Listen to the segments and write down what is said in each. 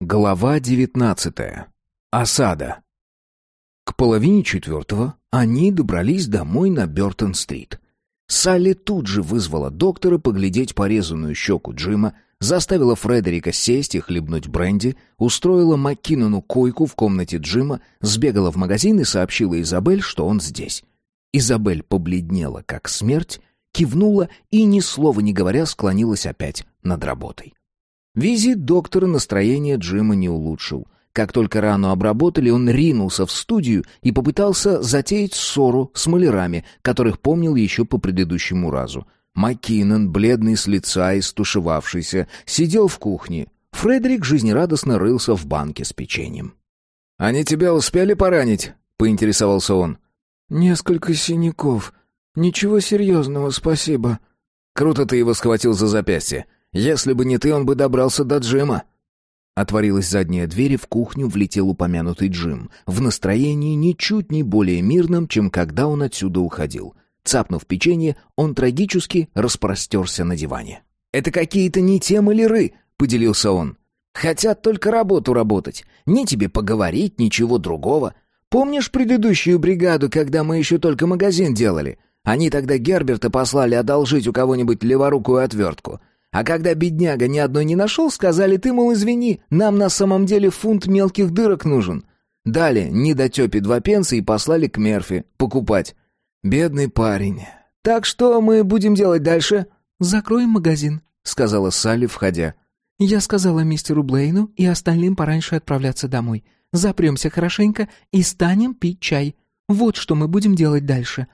Глава девятнадцатая. Осада. К половине четвертого они добрались домой на Бёртон-стрит. Салли тут же вызвала доктора поглядеть порезанную щеку Джима, заставила Фредерика сесть и хлебнуть бренди, устроила Маккинону койку в комнате Джима, сбегала в магазин и сообщила Изабель, что он здесь. Изабель побледнела, как смерть, кивнула и, ни слова не говоря, склонилась опять над работой. Визит доктора настроение Джима не улучшил. Как только рану обработали, он ринулся в студию и попытался затеять ссору с малярами, которых помнил еще по предыдущему разу. Маккинон, бледный с лица и стушевавшийся, сидел в кухне. Фредерик жизнерадостно рылся в банке с печеньем. «Они тебя успели поранить?» — поинтересовался он. «Несколько синяков. Ничего серьезного, спасибо». «Круто ты его схватил за запястье. Если бы не ты, он бы добрался до Джима». Отворилась задняя дверь, и в кухню влетел упомянутый Джим, в настроении ничуть не более мирном, чем когда он отсюда уходил. Цапнув печенье, он трагически распростерся на диване. «Это какие-то не те маляры», — поделился он. «Хотят только работу работать. Ни тебе поговорить, ничего другого. Помнишь предыдущую бригаду, когда мы еще только магазин делали? Они тогда Герберта послали одолжить у кого-нибудь леворукую отвертку. А когда бедняга ни одной не нашел, сказали, ты, мол, извини, нам на самом деле фунт мелких дырок нужен. Дали недотепе два пенса и послали к Мерфи покупать. Бедный парень. Так что мы будем делать дальше? «Закроем магазин», — сказала Салли, входя. «Я сказала мистеру Блейну и остальным пораньше отправляться домой. Запремся хорошенько и станем пить чай. Вот что мы будем делать дальше.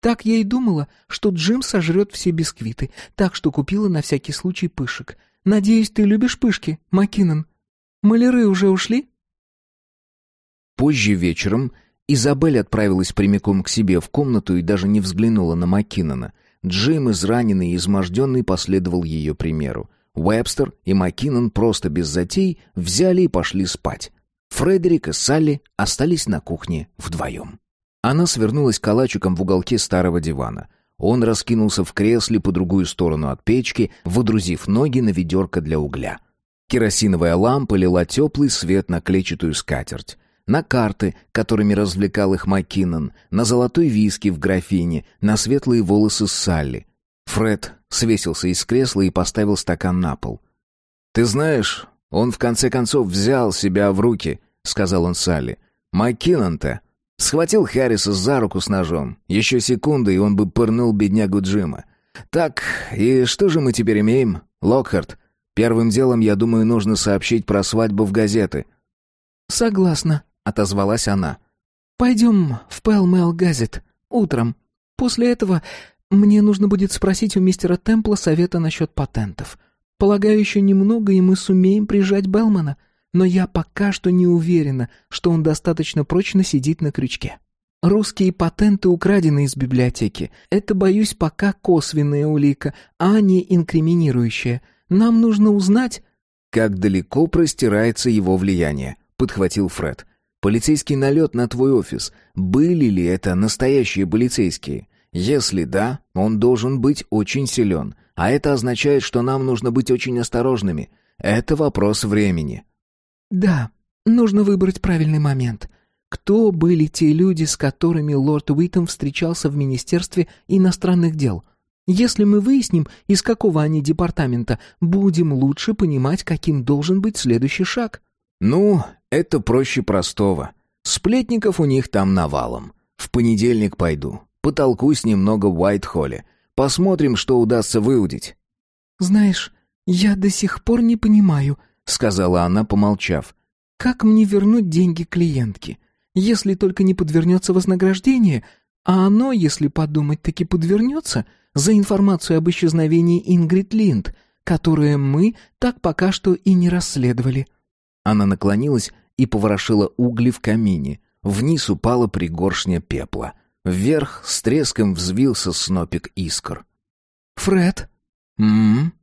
Так я и думала, что Джим сожрет все бисквиты, так что купила на всякий случай пышек. Надеюсь, ты любишь пышки, Макинон? Маляры уже ушли?» Позже вечером Изабель отправилась прямиком к себе в комнату и даже не взглянула на Маккинона. Джим, израненный и изможденный, последовал ее примеру. Уэбстер и Маккинон просто без затей взяли и пошли спать. Фредерик и Салли остались на кухне вдвоем. Она свернулась калачиком в уголке старого дивана. Он раскинулся в кресле по другую сторону от печки, водрузив ноги на ведерко для угля. Керосиновая лампа лила теплый свет на клетчатую скатерть. На карты, которыми развлекал их Маккинон, на золотой виски в графине, на светлые волосы Салли. Фред свесился из кресла и поставил стакан на пол. «Ты знаешь, он в конце концов взял себя в руки», — сказал он Салли. «Маккинон-то Схватил Харриса за руку с ножом. Еще секунда, и он бы пырнул беднягу Джима. «Так, и что же мы теперь имеем? Локхарт, первым делом, я думаю, нужно сообщить про свадьбу в газеты». «Согласна», — отозвалась она. «Пойдем в Пэлмэл Газет. Утром. После этого мне нужно будет спросить у мистера Темпла совета насчет патентов. Полагаю, еще немного, и мы сумеем прижать Белмана но я пока что не уверена, что он достаточно прочно сидит на крючке. Русские патенты украдены из библиотеки. Это, боюсь, пока косвенная улика, а не инкриминирующая. Нам нужно узнать...» «Как далеко простирается его влияние», — подхватил Фред. «Полицейский налет на твой офис. Были ли это настоящие полицейские? Если да, он должен быть очень силен. А это означает, что нам нужно быть очень осторожными. Это вопрос времени». «Да, нужно выбрать правильный момент. Кто были те люди, с которыми лорд Уитом встречался в Министерстве иностранных дел? Если мы выясним, из какого они департамента, будем лучше понимать, каким должен быть следующий шаг». «Ну, это проще простого. Сплетников у них там навалом. В понедельник пойду. Потолкусь немного в Уайт-Холле. Посмотрим, что удастся выудить». «Знаешь, я до сих пор не понимаю», — сказала она, помолчав. «Как мне вернуть деньги клиентке? Если только не подвернется вознаграждение, а оно, если подумать, таки подвернется за информацию об исчезновении Ингрид Линд, которое мы так пока что и не расследовали». Она наклонилась и поворошила угли в камине. Вниз упала пригоршня пепла. Вверх с треском взвился снопик искр. «Фред?» «М-м-м?»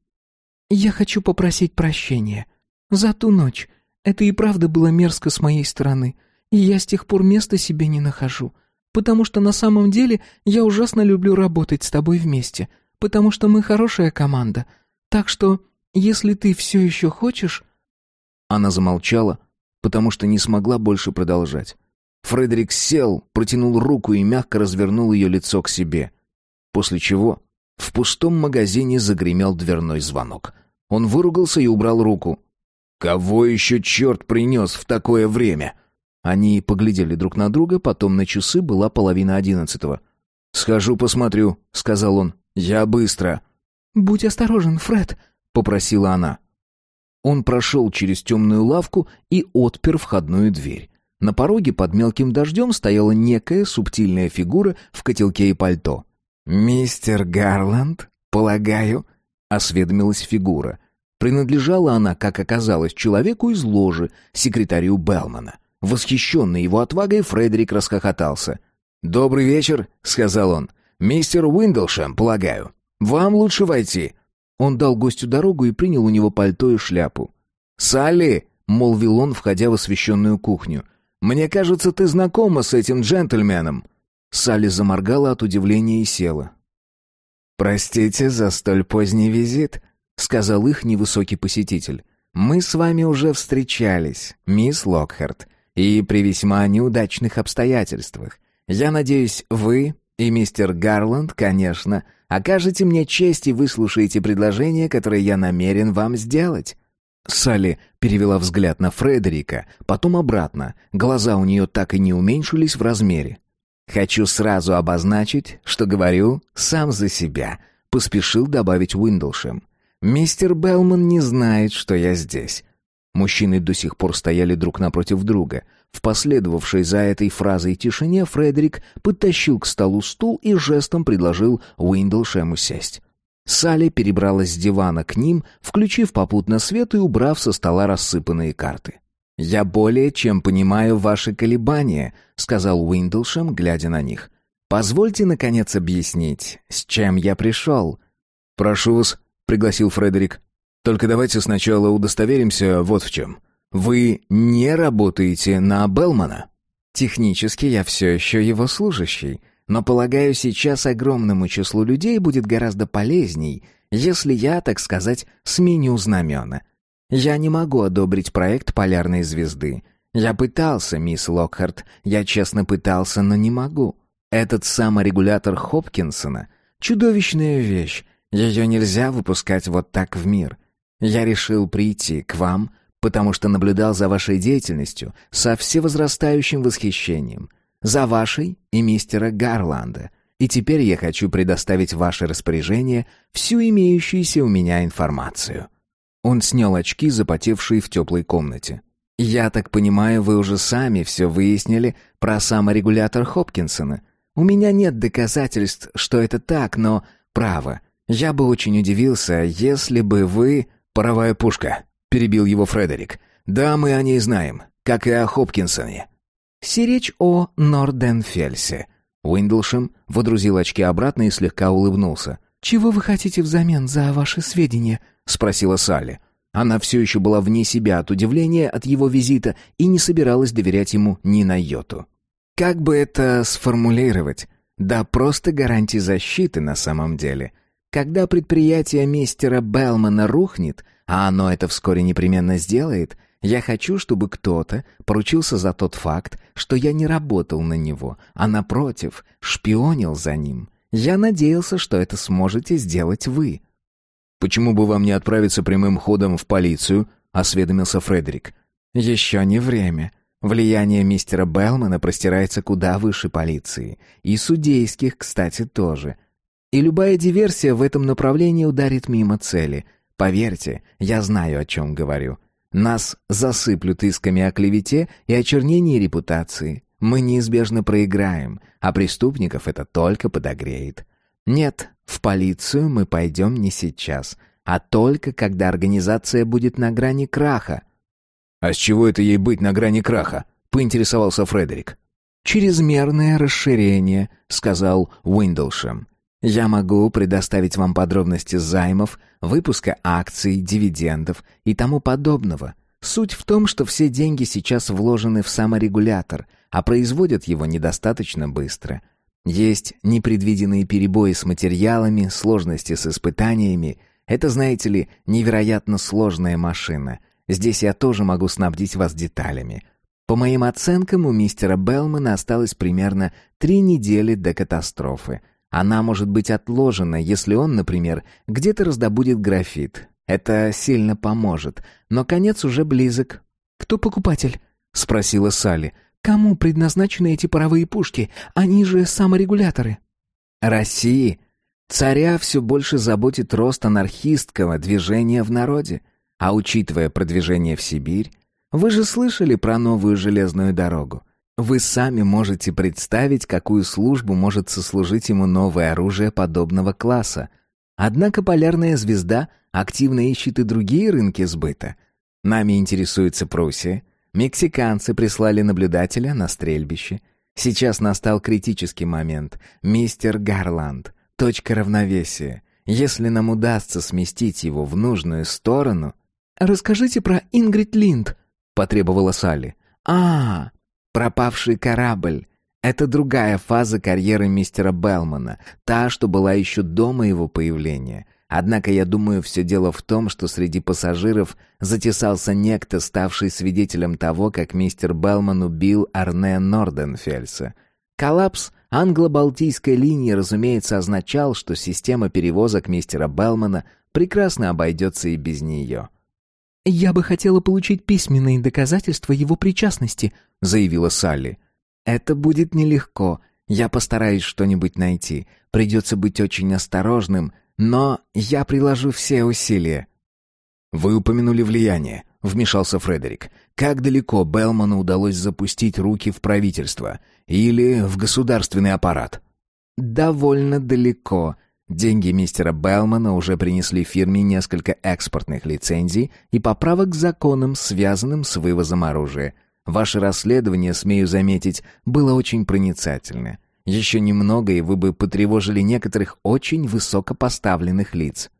«Я хочу попросить прощения. За ту ночь. Это и правда было мерзко с моей стороны. И я с тех пор места себе не нахожу. Потому что на самом деле я ужасно люблю работать с тобой вместе. Потому что мы хорошая команда. Так что, если ты все еще хочешь... Она замолчала, потому что не смогла больше продолжать. Фредерик сел, протянул руку и мягко развернул ее лицо к себе. После чего в пустом магазине загремел дверной звонок. Он выругался и убрал руку. «Кого еще черт принес в такое время?» Они поглядели друг на друга, потом на часы была половина одиннадцатого. «Схожу посмотрю», — сказал он. «Я быстро». «Будь осторожен, Фред», — попросила она. Он прошел через темную лавку и отпер входную дверь. На пороге под мелким дождем стояла некая субтильная фигура в котелке и пальто. «Мистер Гарланд, полагаю?» — осведомилась фигура. Принадлежала она, как оказалось, человеку из ложи, секретарю Белмана. Восхищенный его отвагой, Фредерик расхохотался. «Добрый вечер», — сказал он. «Мистер Уиндлшем, полагаю. Вам лучше войти». Он дал гостю дорогу и принял у него пальто и шляпу. «Салли!» — молвил он, входя в освещенную кухню. «Мне кажется, ты знакома с этим джентльменом». Салли заморгала от удивления и села. «Простите за столь поздний визит», — сказал их невысокий посетитель. «Мы с вами уже встречались, мисс Локхарт, и при весьма неудачных обстоятельствах. Я надеюсь, вы и мистер Гарланд, конечно, окажете мне честь и выслушаете предложение, которое я намерен вам сделать». Салли перевела взгляд на Фредерика, потом обратно. Глаза у нее так и не уменьшились в размере. «Хочу сразу обозначить, что говорю сам за себя», — поспешил добавить Уиндлшем. «Мистер Белман не знает, что я здесь. Мужчины до сих пор стояли друг напротив друга. В последовавшей за этой фразой тишине Фредерик подтащил к столу стул и жестом предложил Уиндлшему сесть. Салли перебралась с дивана к ним, включив попутно свет и убрав со стола рассыпанные карты. «Я более чем понимаю ваши колебания», — сказал Уиндлшем, глядя на них. «Позвольте, наконец, объяснить, с чем я пришел». «Прошу вас», — пригласил Фредерик. Только давайте сначала удостоверимся вот в чем. Вы не работаете на Белмана? Технически я все еще его служащий, но, полагаю, сейчас огромному числу людей будет гораздо полезней, если я, так сказать, сменю знамена. Я не могу одобрить проект полярной звезды. Я пытался, мисс Локхарт, я честно пытался, но не могу. Этот саморегулятор Хопкинсона — чудовищная вещь. Ее нельзя выпускать вот так в мир. Я решил прийти к вам, потому что наблюдал за вашей деятельностью со всевозрастающим восхищением, за вашей и мистера Гарланда, и теперь я хочу предоставить в ваше распоряжение всю имеющуюся у меня информацию». Он снял очки, запотевшие в теплой комнате. «Я так понимаю, вы уже сами все выяснили про саморегулятор Хопкинсона. У меня нет доказательств, что это так, но, право, я бы очень удивился, если бы вы...» «Паровая пушка», — перебил его Фредерик. «Да, мы о ней знаем, как и о Хопкинсоне». «Сиречь о Норденфельсе». Уиндлшем водрузил очки обратно и слегка улыбнулся. «Чего вы хотите взамен за ваши сведения?» — спросила Салли. Она все еще была вне себя от удивления от его визита и не собиралась доверять ему ни на йоту. «Как бы это сформулировать? Да просто гарантии защиты на самом деле. Когда предприятие мистера Белмана рухнет, а оно это вскоре непременно сделает, я хочу, чтобы кто-то поручился за тот факт, что я не работал на него, а напротив, шпионил за ним. Я надеялся, что это сможете сделать вы. Почему бы вам не отправиться прямым ходом в полицию? осведомился Фредерик. Еще не время. Влияние мистера Белмана простирается куда выше полиции, и судейских, кстати, тоже. И любая диверсия в этом направлении ударит мимо цели. Поверьте, я знаю, о чем говорю. Нас засыплют исками о клевете и очернении репутации. Мы неизбежно проиграем, а преступников это только подогреет. Нет, в полицию мы пойдем не сейчас, а только когда организация будет на грани краха. «А с чего это ей быть на грани краха?» — поинтересовался Фредерик. «Чрезмерное расширение», — сказал Уиндлшем. Я могу предоставить вам подробности займов, выпуска акций, дивидендов и тому подобного. Суть в том, что все деньги сейчас вложены в саморегулятор, а производят его недостаточно быстро. Есть непредвиденные перебои с материалами, сложности с испытаниями. Это, знаете ли, невероятно сложная машина. Здесь я тоже могу снабдить вас деталями. По моим оценкам, у мистера Белмана осталось примерно три недели до катастрофы. Она может быть отложена, если он, например, где-то раздобудет графит. Это сильно поможет, но конец уже близок. «Кто покупатель?» — спросила Салли. «Кому предназначены эти паровые пушки? Они же саморегуляторы». «России. Царя все больше заботит рост анархистского движения в народе. А учитывая продвижение в Сибирь, вы же слышали про новую железную дорогу? Вы сами можете представить, какую службу может сослужить ему новое оружие подобного класса. Однако полярная звезда активно ищет и другие рынки сбыта. Нами интересуется Пруссия. Мексиканцы прислали наблюдателя на стрельбище. Сейчас настал критический момент. Мистер Гарланд. Точка равновесия. Если нам удастся сместить его в нужную сторону... «Расскажите про Ингрид Линд», потребовала Салли. А, пропавший корабль. Это другая фаза карьеры мистера Белмана, та, что была еще до моего появления. Однако я думаю, все дело в том, что среди пассажиров затесался некто, ставший свидетелем того, как мистер Белман убил Арне Норденфельса. Коллапс англо-балтийской линии, разумеется, означал, что система перевозок мистера Белмана прекрасно обойдется и без нее. «Я бы хотела получить письменные доказательства его причастности», — заявила Салли. «Это будет нелегко. Я постараюсь что-нибудь найти. Придется быть очень осторожным, но я приложу все усилия». «Вы упомянули влияние», — вмешался Фредерик. «Как далеко Белману удалось запустить руки в правительство или в государственный аппарат?» «Довольно далеко», Деньги мистера Белмана уже принесли фирме несколько экспортных лицензий и поправок к законам, связанным с вывозом оружия. Ваше расследование, смею заметить, было очень проницательно. Еще немного, и вы бы потревожили некоторых очень высокопоставленных лиц.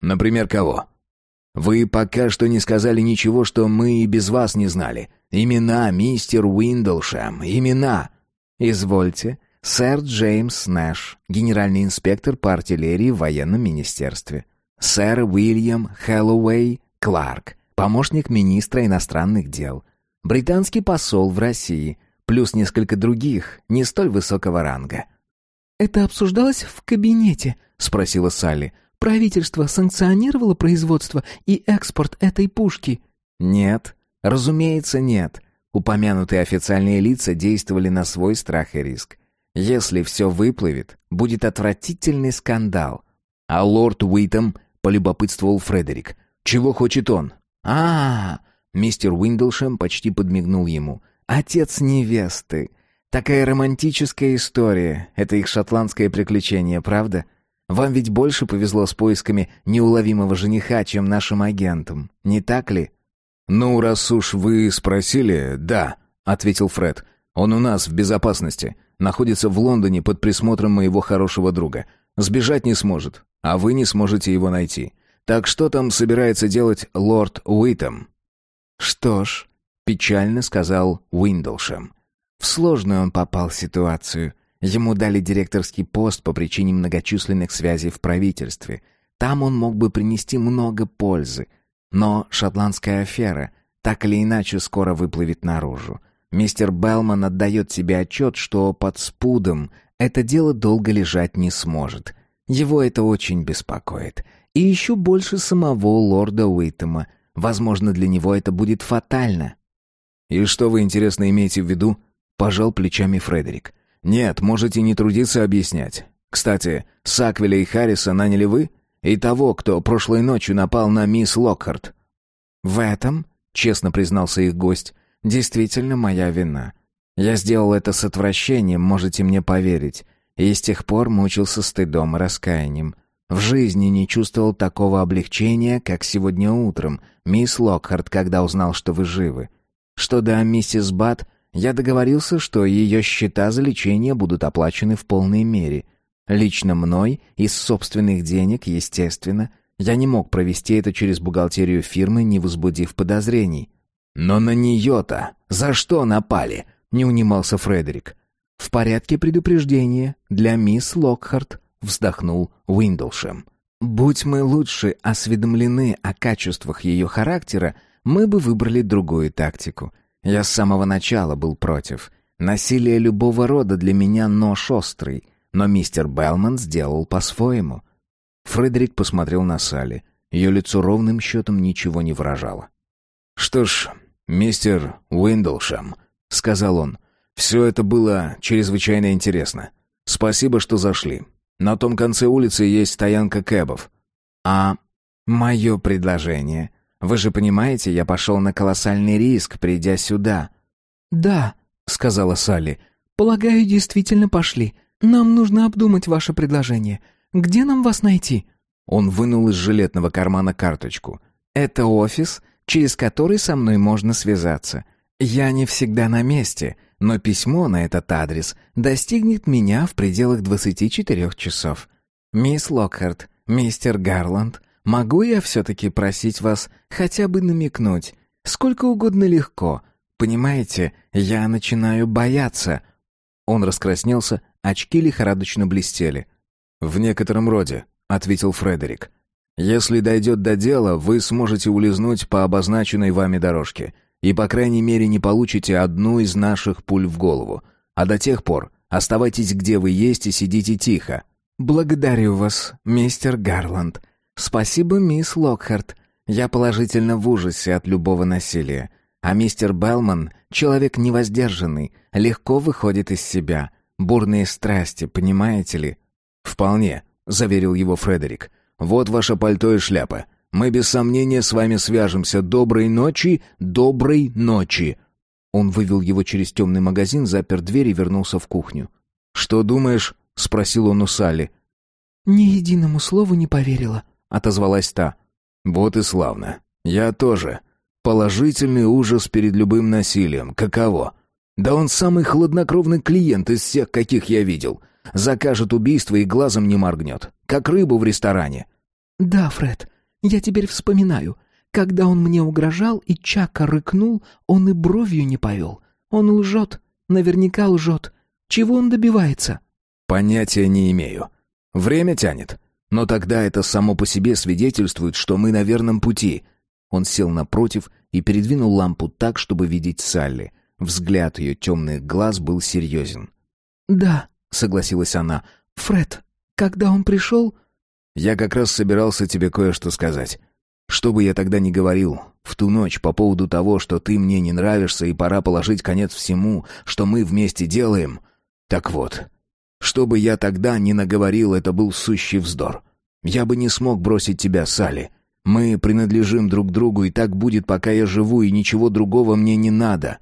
Например, кого? Вы пока что не сказали ничего, что мы и без вас не знали. Имена, мистер Уиндлшем, имена. Извольте. Сэр Джеймс Нэш, генеральный инспектор по артиллерии в военном министерстве. Сэр Уильям Хэллоуэй Кларк, помощник министра иностранных дел. Британский посол в России, плюс несколько других, не столь высокого ранга. «Это обсуждалось в кабинете?» — спросила Салли. «Правительство санкционировало производство и экспорт этой пушки?» «Нет, разумеется, нет. Упомянутые официальные лица действовали на свой страх и риск. Если все выплывет, будет отвратительный скандал. А лорд Уитом полюбопытствовал Фредерик. Чего хочет он? А, -а, -а мистер Уиндлшем почти подмигнул ему. Отец невесты. Такая романтическая история. Это их шотландское приключение, правда? Вам ведь больше повезло с поисками неуловимого жениха, чем нашим агентам, не так ли? Ну, раз уж вы спросили, да, ответил Фред. Он у нас в безопасности. Находится в Лондоне под присмотром моего хорошего друга. Сбежать не сможет, а вы не сможете его найти. Так что там собирается делать лорд Уитом? Что ж, печально сказал Уиндлшем. В сложную он попал ситуацию. Ему дали директорский пост по причине многочисленных связей в правительстве. Там он мог бы принести много пользы. Но шотландская афера так или иначе скоро выплывет наружу. Мистер Белман отдает себе отчет, что под спудом это дело долго лежать не сможет. Его это очень беспокоит. И еще больше самого лорда Уитема. Возможно, для него это будет фатально. «И что вы, интересно, имеете в виду?» — пожал плечами Фредерик. «Нет, можете не трудиться объяснять. Кстати, Саквеля и Харриса наняли вы? И того, кто прошлой ночью напал на мисс Локхарт?» «В этом?» — честно признался их гость. Действительно моя вина. Я сделал это с отвращением, можете мне поверить. И с тех пор мучился стыдом и раскаянием. В жизни не чувствовал такого облегчения, как сегодня утром, мисс Локхарт, когда узнал, что вы живы. Что до миссис Бат, я договорился, что ее счета за лечение будут оплачены в полной мере. Лично мной, из собственных денег, естественно, я не мог провести это через бухгалтерию фирмы, не возбудив подозрений. «Но на нее-то за что напали?» — не унимался Фредерик. «В порядке предупреждения для мисс Локхарт», — вздохнул Уиндлшем. «Будь мы лучше осведомлены о качествах ее характера, мы бы выбрали другую тактику. Я с самого начала был против. Насилие любого рода для меня нож острый, но мистер Белман сделал по-своему. Фредерик посмотрел на Салли. Ее лицо ровным счетом ничего не выражало. «Что ж, мистер Уиндлшем», — сказал он, — «все это было чрезвычайно интересно. Спасибо, что зашли. На том конце улицы есть стоянка кэбов». «А мое предложение? Вы же понимаете, я пошел на колоссальный риск, придя сюда». «Да», — сказала Салли, — «полагаю, действительно пошли. Нам нужно обдумать ваше предложение. Где нам вас найти?» Он вынул из жилетного кармана карточку. «Это офис, через который со мной можно связаться. Я не всегда на месте, но письмо на этот адрес достигнет меня в пределах 24 часов. Мисс Локхарт, мистер Гарланд, могу я все-таки просить вас хотя бы намекнуть? Сколько угодно легко. Понимаете, я начинаю бояться». Он раскраснелся, очки лихорадочно блестели. «В некотором роде», — ответил Фредерик. «Если дойдет до дела, вы сможете улизнуть по обозначенной вами дорожке и, по крайней мере, не получите одну из наших пуль в голову. А до тех пор оставайтесь где вы есть и сидите тихо». «Благодарю вас, мистер Гарланд. Спасибо, мисс Локхарт. Я положительно в ужасе от любого насилия. А мистер Белман — человек невоздержанный, легко выходит из себя. Бурные страсти, понимаете ли?» «Вполне», — заверил его Фредерик. «Вот ваше пальто и шляпа. Мы без сомнения с вами свяжемся. Доброй ночи, доброй ночи!» Он вывел его через темный магазин, запер дверь и вернулся в кухню. «Что думаешь?» — спросил он у Салли. «Ни единому слову не поверила», — отозвалась та. «Вот и славно. Я тоже. Положительный ужас перед любым насилием. Каково? Да он самый хладнокровный клиент из всех, каких я видел. Закажет убийство и глазом не моргнет. Как рыбу в ресторане. «Да, Фред, я теперь вспоминаю. Когда он мне угрожал и Чака рыкнул, он и бровью не повел. Он лжет, наверняка лжет. Чего он добивается?» «Понятия не имею. Время тянет. Но тогда это само по себе свидетельствует, что мы на верном пути». Он сел напротив и передвинул лампу так, чтобы видеть Салли. Взгляд ее темных глаз был серьезен. «Да», согласилась она. «Фред, когда он пришел...» «Я как раз собирался тебе кое-что сказать. Что бы я тогда ни говорил, в ту ночь по поводу того, что ты мне не нравишься и пора положить конец всему, что мы вместе делаем. Так вот, что бы я тогда ни наговорил, это был сущий вздор. Я бы не смог бросить тебя, Салли. Мы принадлежим друг другу, и так будет, пока я живу, и ничего другого мне не надо».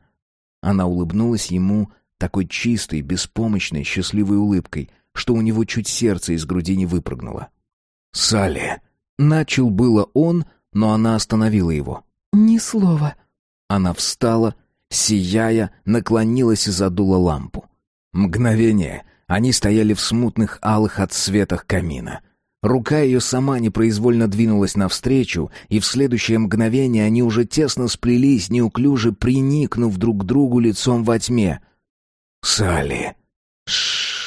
Она улыбнулась ему, такой чистой, беспомощной, счастливой улыбкой, что у него чуть сердце из груди не выпрыгнуло. «Салли!» Начал было он, но она остановила его. «Ни слова». Она встала, сияя, наклонилась и задула лампу. Мгновение они стояли в смутных алых отсветах камина. Рука ее сама непроизвольно двинулась навстречу, и в следующее мгновение они уже тесно сплелись, неуклюже приникнув друг к другу лицом во тьме — «Салли!» «Ш-ш-ш!»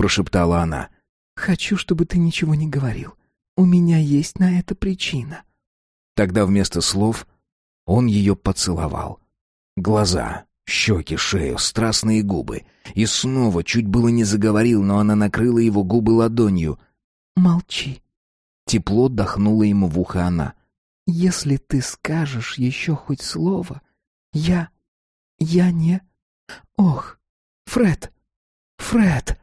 Прошептала она. «Хочу, чтобы ты ничего не говорил. У меня есть на это причина». Тогда вместо слов он ее поцеловал. Глаза, щеки, шею, страстные губы. И снова чуть было не заговорил, но она накрыла его губы ладонью. «Молчи». Тепло дохнула ему в ухо она. «Если ты скажешь еще хоть слово, я... я не... Ох, Фред! Фред!»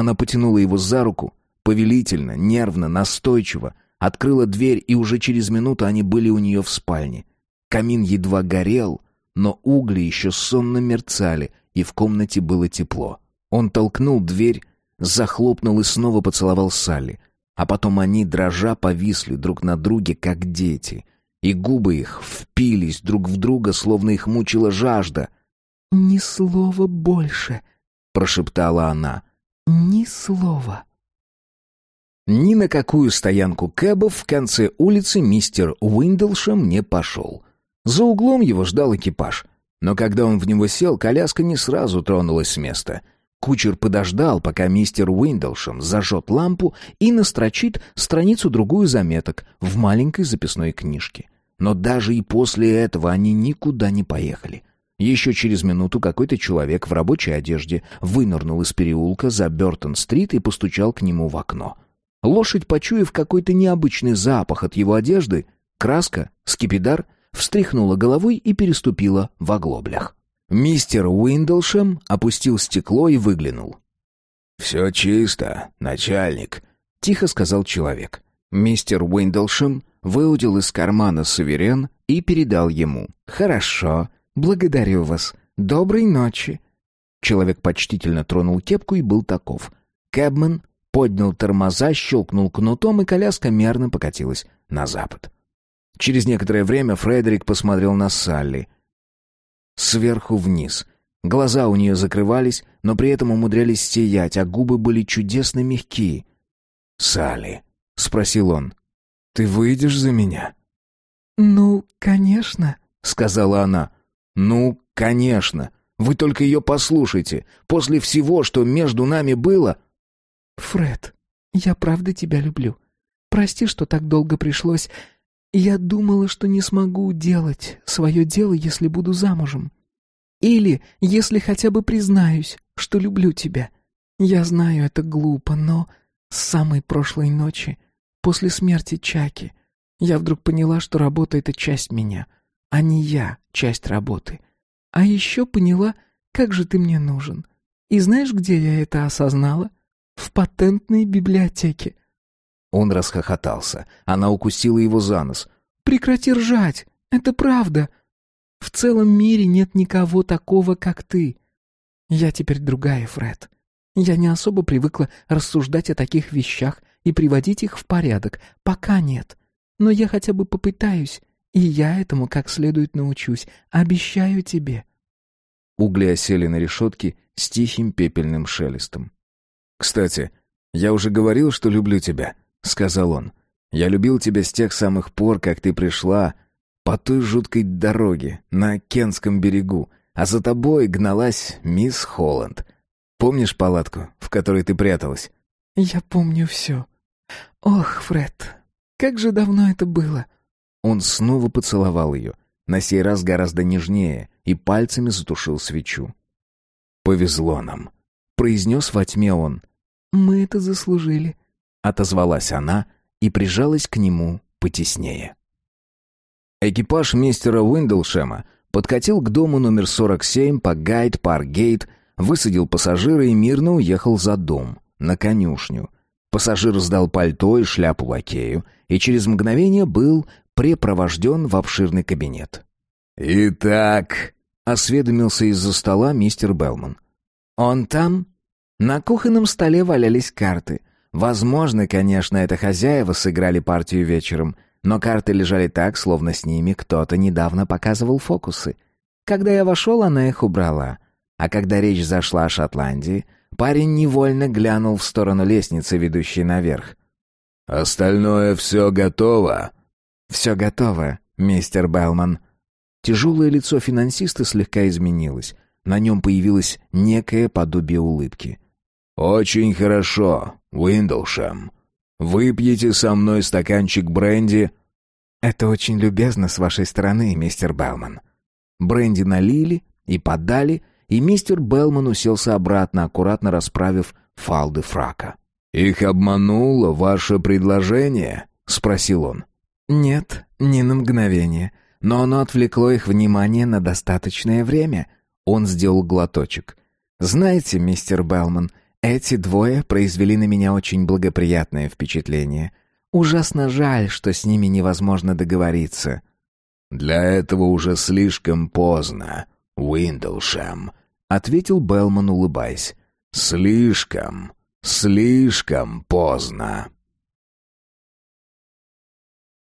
Она потянула его за руку, повелительно, нервно, настойчиво, открыла дверь, и уже через минуту они были у нее в спальне. Камин едва горел, но угли еще сонно мерцали, и в комнате было тепло. Он толкнул дверь, захлопнул и снова поцеловал Салли. А потом они, дрожа, повисли друг на друге, как дети. И губы их впились друг в друга, словно их мучила жажда — «Ни слова больше», — прошептала она. «Ни слова». Ни на какую стоянку кэбов в конце улицы мистер Уиндлшем не пошел. За углом его ждал экипаж. Но когда он в него сел, коляска не сразу тронулась с места. Кучер подождал, пока мистер Уиндлшем зажжет лампу и настрочит страницу-другую заметок в маленькой записной книжке. Но даже и после этого они никуда не поехали. Еще через минуту какой-то человек в рабочей одежде вынырнул из переулка за Бёртон-стрит и постучал к нему в окно. Лошадь, почуяв какой-то необычный запах от его одежды, краска, скипидар, встряхнула головой и переступила в оглоблях. Мистер Уиндлшем опустил стекло и выглянул. «Все чисто, начальник», — тихо сказал человек. Мистер Уиндлшем выудил из кармана суверен и передал ему. «Хорошо, благодарю вас. Доброй ночи». Человек почтительно тронул кепку и был таков. Кэбмен поднял тормоза, щелкнул кнутом, и коляска мерно покатилась на запад. Через некоторое время Фредерик посмотрел на Салли. Сверху вниз. Глаза у нее закрывались, но при этом умудрялись сиять, а губы были чудесно мягкие. «Салли», — спросил он, — «ты выйдешь за меня?» «Ну, конечно», — сказала она. «Ну, конечно. Вы только ее послушайте. После всего, что между нами было...» «Фред, я правда тебя люблю. Прости, что так долго пришлось. Я думала, что не смогу делать свое дело, если буду замужем. Или если хотя бы признаюсь, что люблю тебя. Я знаю, это глупо, но с самой прошлой ночи, после смерти Чаки, я вдруг поняла, что работа — это часть меня, а не я — часть работы. А еще поняла, как же ты мне нужен. И знаешь, где я это осознала? В патентной библиотеке. Он расхохотался. Она укусила его за нос. «Прекрати ржать! Это правда! В целом мире нет никого такого, как ты. Я теперь другая, Фред. Я не особо привыкла рассуждать о таких вещах и приводить их в порядок. Пока нет. Но я хотя бы попытаюсь, и я этому как следует научусь. Обещаю тебе». Угли осели на решетке с тихим пепельным шелестом. «Кстати, я уже говорил, что люблю тебя», — сказал он. «Я любил тебя с тех самых пор, как ты пришла по той жуткой дороге на Кенском берегу, а за тобой гналась мисс Холланд. Помнишь палатку, в которой ты пряталась?» «Я помню все. Ох, Фред, как же давно это было!» Он снова поцеловал ее, на сей раз гораздо нежнее, и пальцами затушил свечу. «Повезло нам», — произнес во тьме он. «Мы это заслужили», — отозвалась она и прижалась к нему потеснее. Экипаж мистера Уиндлшема подкатил к дому номер 47 по Гайд-Парк-Гейт, высадил пассажира и мирно уехал за дом, на конюшню. Пассажир сдал пальто и шляпу лакею, и через мгновение был препровожден в обширный кабинет. «Итак», — осведомился из-за стола мистер Белман. «Он там?» На кухонном столе валялись карты. Возможно, конечно, это хозяева сыграли партию вечером, но карты лежали так, словно с ними кто-то недавно показывал фокусы. Когда я вошел, она их убрала. А когда речь зашла о Шотландии, парень невольно глянул в сторону лестницы, ведущей наверх. «Остальное все готово?» «Все готово, мистер Белман». Тяжелое лицо финансиста слегка изменилось. На нем появилось некое подобие улыбки. «Очень хорошо, Уиндлшем. Выпьете со мной стаканчик бренди?» «Это очень любезно с вашей стороны, мистер Белман». Бренди налили и подали, и мистер Белман уселся обратно, аккуратно расправив фалды фрака. «Их обмануло ваше предложение?» — спросил он. «Нет, ни на мгновение. Но оно отвлекло их внимание на достаточное время». Он сделал глоточек. «Знаете, мистер Белман, эти двое произвели на меня очень благоприятное впечатление. Ужасно жаль, что с ними невозможно договориться. Для этого уже слишком поздно, Уиндлшем, ответил Белман, улыбаясь. Слишком, слишком поздно.